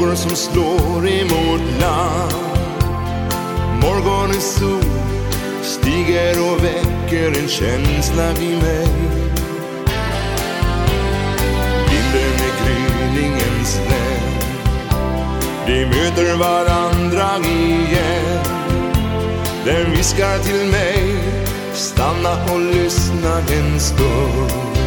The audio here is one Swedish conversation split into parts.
Vågor som slår emot land. Morgonens sol stiger och väcker en känsla i mig. Vinden är gryningens vän. De möter varandra igen. Den viskar till mig Stanna och lyssna en stund.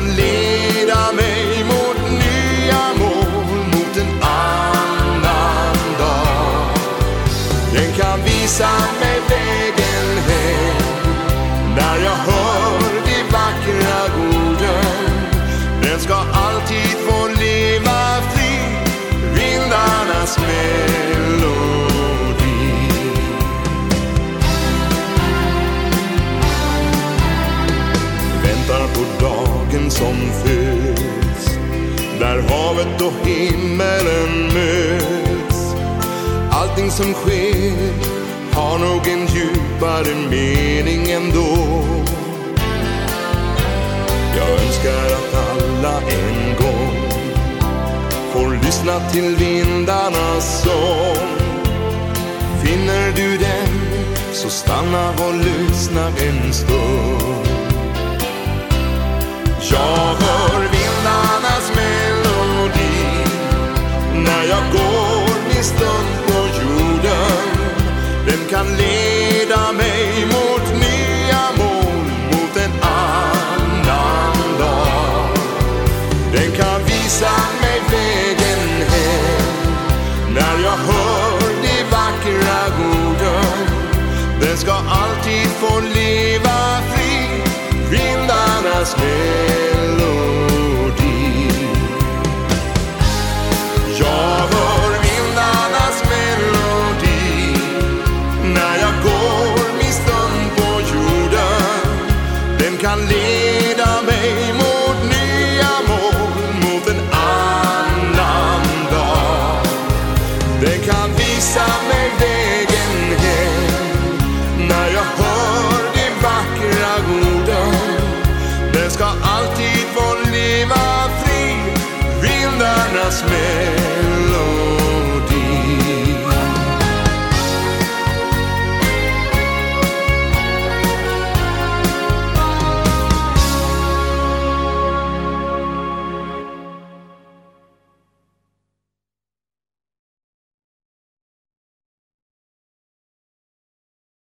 Den kan som föds. Där havet och himmelen möts. Allting som sker har nog en djupare mening ändå. Jag önskar att alla en gång får lyssna till vindarnas sång. Finner du den så stanna och lyssna en stund. Jag hör vindarnas melodi. När jag går min stund kan live.